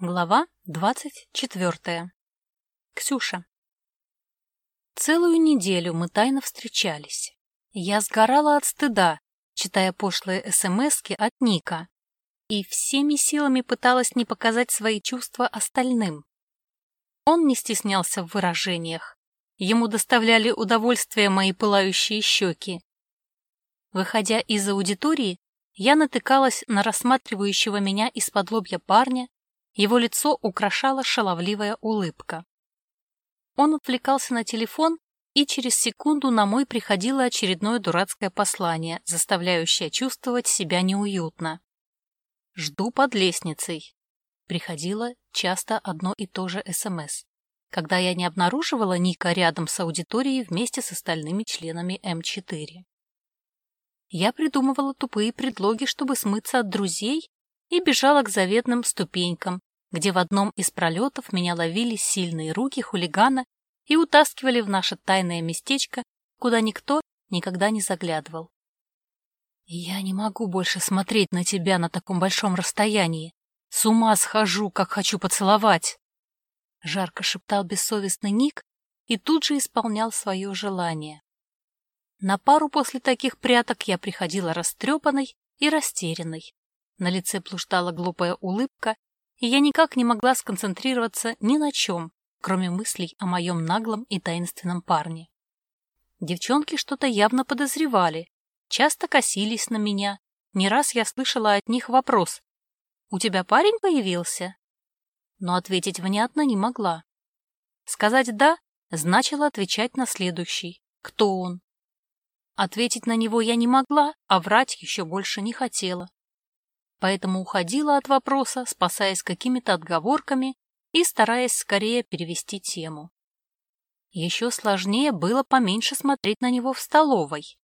Глава двадцать четвертая. Ксюша. Целую неделю мы тайно встречались. Я сгорала от стыда, читая пошлые смски от Ника, и всеми силами пыталась не показать свои чувства остальным. Он не стеснялся в выражениях. Ему доставляли удовольствие мои пылающие щеки. Выходя из аудитории, я натыкалась на рассматривающего меня из-под лобья парня, его лицо украшала шаловливая улыбка. Он отвлекался на телефон, и через секунду на мой приходило очередное дурацкое послание, заставляющее чувствовать себя неуютно. «Жду под лестницей». Приходило часто одно и то же СМС, когда я не обнаруживала Ника рядом с аудиторией вместе с остальными членами М4. Я придумывала тупые предлоги, чтобы смыться от друзей и бежала к заветным ступенькам, где в одном из пролетов меня ловили сильные руки хулигана и утаскивали в наше тайное местечко, куда никто никогда не заглядывал. «Я не могу больше смотреть на тебя на таком большом расстоянии. С ума схожу, как хочу поцеловать!» Жарко шептал бессовестный Ник и тут же исполнял свое желание. На пару после таких пряток я приходила растрепанной и растерянной. На лице блуждала глупая улыбка, и я никак не могла сконцентрироваться ни на чем, кроме мыслей о моем наглом и таинственном парне. Девчонки что-то явно подозревали, часто косились на меня. Не раз я слышала от них вопрос «У тебя парень появился?» Но ответить внятно не могла. Сказать «да» значило отвечать на следующий «Кто он?». Ответить на него я не могла, а врать еще больше не хотела поэтому уходила от вопроса, спасаясь какими-то отговорками и стараясь скорее перевести тему. Еще сложнее было поменьше смотреть на него в столовой.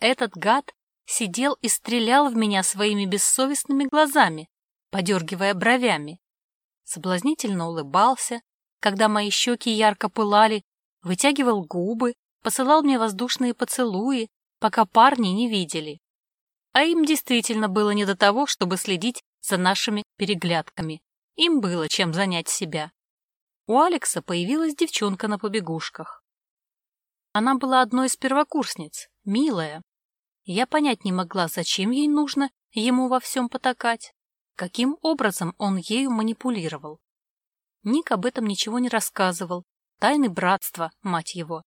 Этот гад сидел и стрелял в меня своими бессовестными глазами, подергивая бровями. Соблазнительно улыбался, когда мои щеки ярко пылали, вытягивал губы, посылал мне воздушные поцелуи, пока парни не видели а им действительно было не до того, чтобы следить за нашими переглядками. Им было чем занять себя. У Алекса появилась девчонка на побегушках. Она была одной из первокурсниц, милая. Я понять не могла, зачем ей нужно ему во всем потакать, каким образом он ею манипулировал. Ник об этом ничего не рассказывал. Тайны братства, мать его.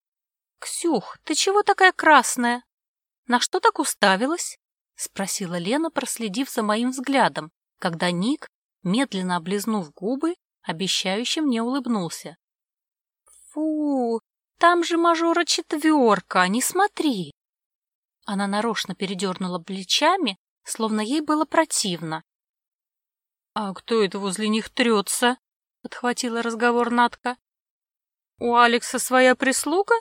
— Ксюх, ты чего такая красная? На что так уставилась? — спросила Лена, проследив за моим взглядом, когда Ник, медленно облизнув губы, обещающе мне улыбнулся. — Фу, там же мажора четверка, не смотри! Она нарочно передернула плечами, словно ей было противно. — А кто это возле них трется? — подхватила разговор Натка. — У Алекса своя прислуга?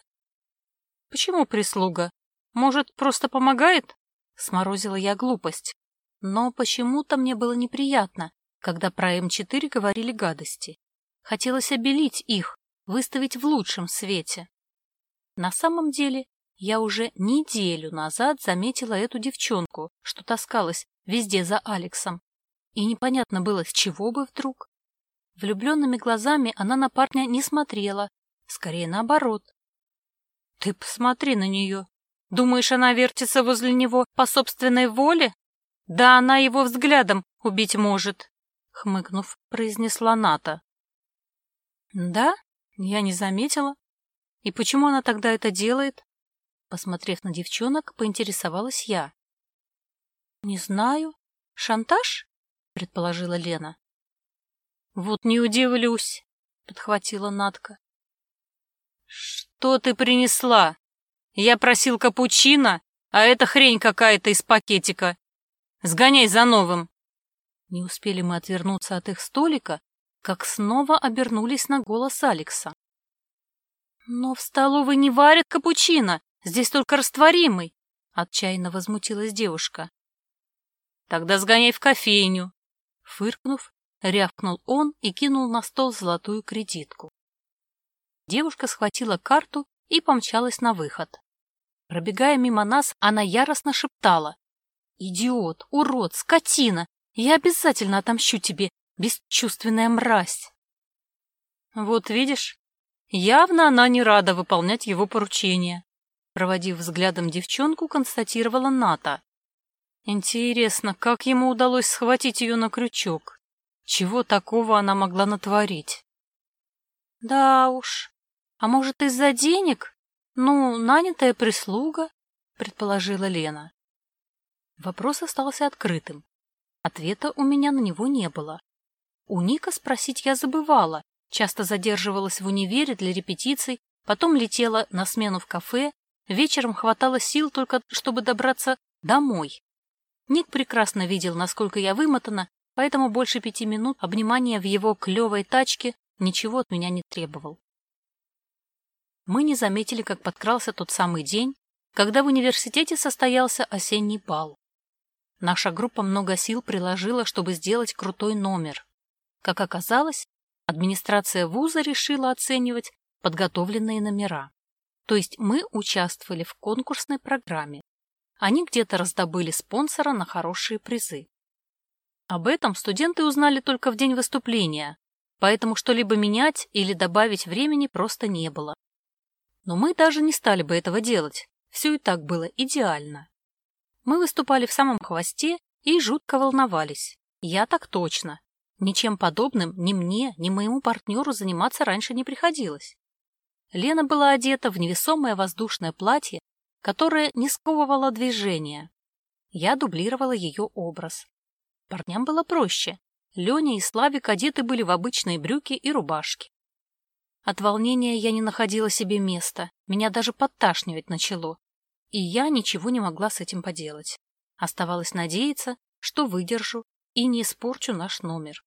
— Почему прислуга? Может, просто помогает? Сморозила я глупость. Но почему-то мне было неприятно, когда про М4 говорили гадости. Хотелось обелить их, выставить в лучшем свете. На самом деле, я уже неделю назад заметила эту девчонку, что таскалась везде за Алексом. И непонятно было, с чего бы вдруг. Влюбленными глазами она на парня не смотрела, скорее наоборот. — Ты посмотри на нее, Думаешь, она вертится возле него по собственной воле? Да она его взглядом убить может, — хмыкнув, произнесла Ната. Да, я не заметила. И почему она тогда это делает? Посмотрев на девчонок, поинтересовалась я. Не знаю. Шантаж? — предположила Лена. Вот не удивлюсь, — подхватила Натка. Что ты принесла? Я просил капучино, а это хрень какая-то из пакетика. Сгоняй за новым. Не успели мы отвернуться от их столика, как снова обернулись на голос Алекса. «Но в столовой не варят капучино, здесь только растворимый», — отчаянно возмутилась девушка. «Тогда сгоняй в кофейню», — фыркнув, рявкнул он и кинул на стол золотую кредитку. Девушка схватила карту и помчалась на выход. Пробегая мимо нас, она яростно шептала. «Идиот, урод, скотина! Я обязательно отомщу тебе! Бесчувственная мразь. Вот видишь, явно она не рада выполнять его поручения. Проводив взглядом девчонку, констатировала Ната. Интересно, как ему удалось схватить ее на крючок? Чего такого она могла натворить? Да уж. А может, из-за денег? Ну, нанятая прислуга, предположила Лена. Вопрос остался открытым. Ответа у меня на него не было. У Ника спросить я забывала, часто задерживалась в универе для репетиций, потом летела на смену в кафе, вечером хватало сил только, чтобы добраться домой. Ник прекрасно видел, насколько я вымотана, поэтому больше пяти минут обнимания в его клевой тачке ничего от меня не требовал. Мы не заметили, как подкрался тот самый день, когда в университете состоялся осенний бал. Наша группа много сил приложила, чтобы сделать крутой номер. Как оказалось, администрация вуза решила оценивать подготовленные номера. То есть мы участвовали в конкурсной программе. Они где-то раздобыли спонсора на хорошие призы. Об этом студенты узнали только в день выступления, поэтому что-либо менять или добавить времени просто не было. Но мы даже не стали бы этого делать, все и так было идеально. Мы выступали в самом хвосте и жутко волновались. Я так точно. Ничем подобным ни мне, ни моему партнеру заниматься раньше не приходилось. Лена была одета в невесомое воздушное платье, которое не сковывало движения. Я дублировала ее образ. Парням было проще. Леня и Славик одеты были в обычные брюки и рубашки. От волнения я не находила себе места, меня даже подташнивать начало. И я ничего не могла с этим поделать. Оставалось надеяться, что выдержу и не испорчу наш номер.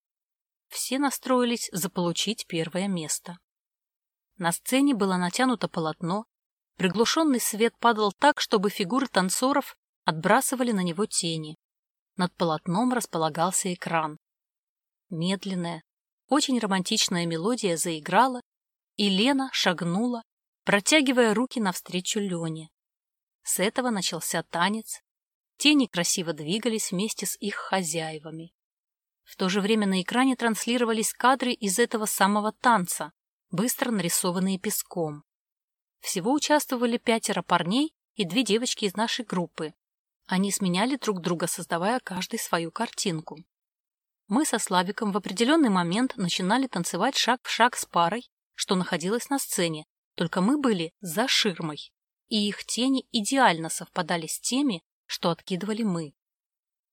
Все настроились заполучить первое место. На сцене было натянуто полотно, приглушенный свет падал так, чтобы фигуры танцоров отбрасывали на него тени. Над полотном располагался экран. Медленная, очень романтичная мелодия заиграла, и Лена шагнула, протягивая руки навстречу Лене. С этого начался танец. Тени красиво двигались вместе с их хозяевами. В то же время на экране транслировались кадры из этого самого танца, быстро нарисованные песком. Всего участвовали пятеро парней и две девочки из нашей группы. Они сменяли друг друга, создавая каждый свою картинку. Мы со Славиком в определенный момент начинали танцевать шаг в шаг с парой, что находилась на сцене, только мы были за ширмой и их тени идеально совпадали с теми, что откидывали мы.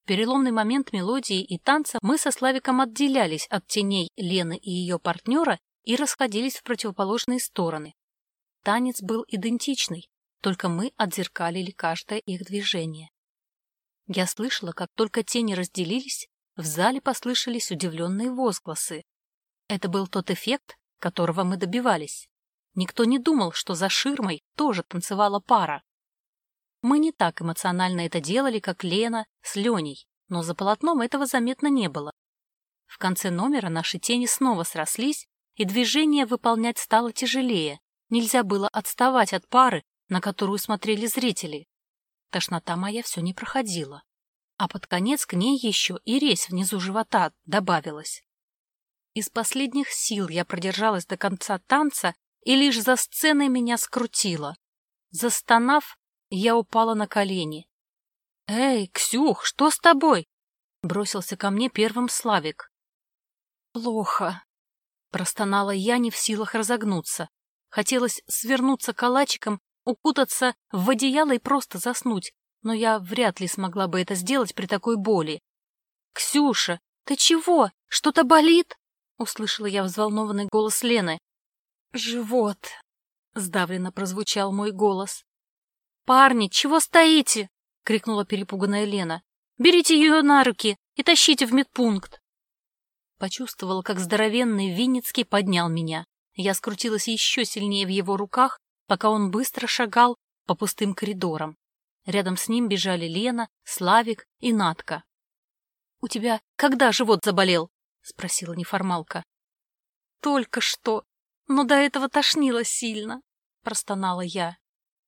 В переломный момент мелодии и танца мы со Славиком отделялись от теней Лены и ее партнера и расходились в противоположные стороны. Танец был идентичный, только мы отзеркалили каждое их движение. Я слышала, как только тени разделились, в зале послышались удивленные возгласы. Это был тот эффект, которого мы добивались. Никто не думал, что за ширмой тоже танцевала пара. Мы не так эмоционально это делали, как Лена с Леней, но за полотном этого заметно не было. В конце номера наши тени снова срослись, и движение выполнять стало тяжелее. Нельзя было отставать от пары, на которую смотрели зрители. Тошнота моя все не проходила. А под конец к ней еще и резь внизу живота добавилась. Из последних сил я продержалась до конца танца и лишь за сценой меня скрутило. Застонав, я упала на колени. «Эй, Ксюх, что с тобой?» — бросился ко мне первым Славик. «Плохо», — простонала я, не в силах разогнуться. Хотелось свернуться калачиком, укутаться в одеяло и просто заснуть, но я вряд ли смогла бы это сделать при такой боли. «Ксюша, ты чего? Что-то болит?» — услышала я взволнованный голос Лены. «Живот!» — сдавленно прозвучал мой голос. «Парни, чего стоите?» — крикнула перепуганная Лена. «Берите ее на руки и тащите в медпункт!» Почувствовала, как здоровенный Винницкий поднял меня. Я скрутилась еще сильнее в его руках, пока он быстро шагал по пустым коридорам. Рядом с ним бежали Лена, Славик и Натка. — У тебя когда живот заболел? — спросила неформалка. — Только что, но до этого тошнило сильно, — простонала я.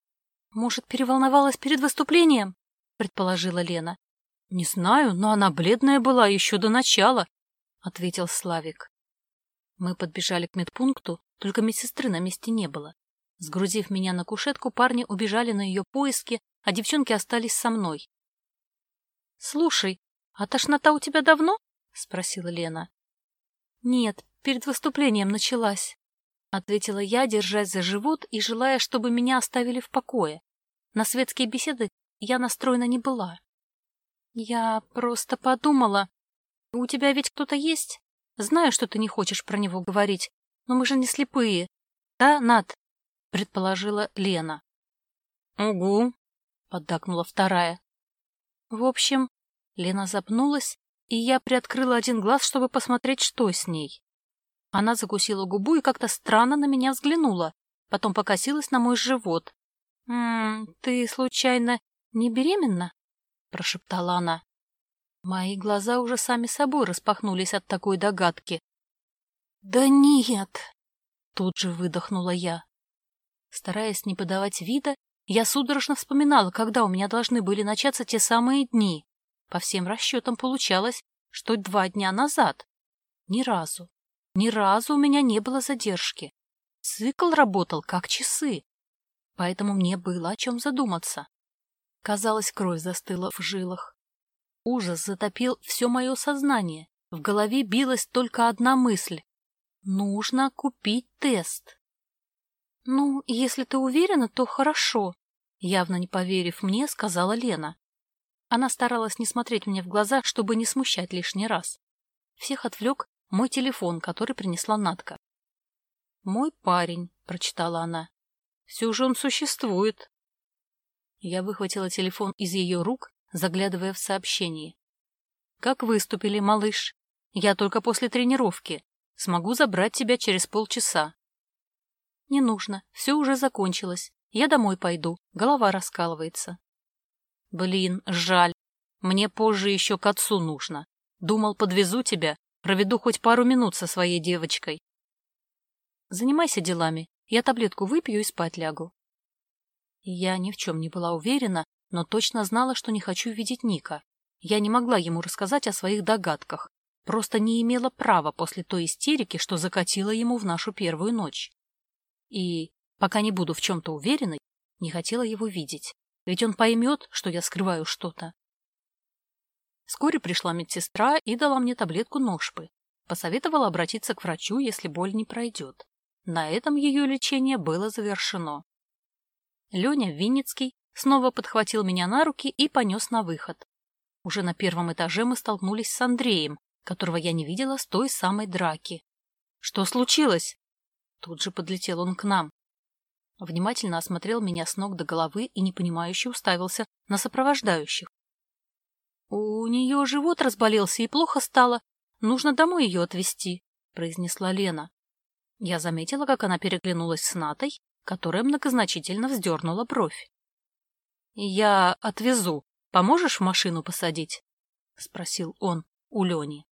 — Может, переволновалась перед выступлением? — предположила Лена. — Не знаю, но она бледная была еще до начала. ответил Славик. Мы подбежали к медпункту, только медсестры на месте не было. Сгрузив меня на кушетку, парни убежали на ее поиски, а девчонки остались со мной. — Слушай, а тошнота у тебя давно? — спросила Лена. — Нет, перед выступлением началась, — ответила я, держась за живот и желая, чтобы меня оставили в покое. На светские беседы я настроена не была. — Я просто подумала... У тебя ведь кто-то есть? Знаю, что ты не хочешь про него говорить, но мы же не слепые. Да, Над? — предположила Лена. — Угу, — поддакнула вторая. В общем, Лена запнулась, и я приоткрыла один глаз, чтобы посмотреть, что с ней. Она закусила губу и как-то странно на меня взглянула, потом покосилась на мой живот. «М -м, «Ты, случайно, не беременна?» — прошептала она. Мои глаза уже сами собой распахнулись от такой догадки. «Да нет!» — тут же выдохнула я. Стараясь не подавать вида, я судорожно вспоминала, когда у меня должны были начаться те самые дни. По всем расчетам получалось, что два дня назад. Ни разу, ни разу у меня не было задержки. Цикл работал как часы. Поэтому мне было о чем задуматься. Казалось, кровь застыла в жилах. Ужас затопил все мое сознание. В голове билась только одна мысль. Нужно купить тест. «Ну, если ты уверена, то хорошо», — явно не поверив мне, сказала Лена. Она старалась не смотреть мне в глаза, чтобы не смущать лишний раз. Всех отвлек мой телефон, который принесла Натка. «Мой парень», — прочитала она. «Все же он существует». Я выхватила телефон из ее рук заглядывая в сообщение. «Как выступили, малыш? Я только после тренировки. Смогу забрать тебя через полчаса». «Не нужно, все уже закончилось. Я домой пойду, голова раскалывается». «Блин, жаль. Мне позже еще к отцу нужно. Думал, подвезу тебя, проведу хоть пару минут со своей девочкой». «Занимайся делами, я таблетку выпью и спать лягу». Я ни в чем не была уверена, но точно знала, что не хочу видеть Ника. Я не могла ему рассказать о своих догадках, просто не имела права после той истерики, что закатила ему в нашу первую ночь. И, пока не буду в чем-то уверенной, не хотела его видеть, ведь он поймет, что я скрываю что-то. Вскоре пришла медсестра и дала мне таблетку ножпы. Посоветовала обратиться к врачу, если боль не пройдет. На этом ее лечение было завершено. Леня Винницкий снова подхватил меня на руки и понес на выход. Уже на первом этаже мы столкнулись с Андреем, которого я не видела с той самой драки. «Что случилось?» Тут же подлетел он к нам. Внимательно осмотрел меня с ног до головы и непонимающе уставился на сопровождающих. «У нее живот разболелся и плохо стало. Нужно домой ее отвезти», — произнесла Лена. Я заметила, как она переглянулась с Натой, которая многозначительно вздернула бровь. «Я отвезу. Поможешь в машину посадить?» — спросил он у Лени.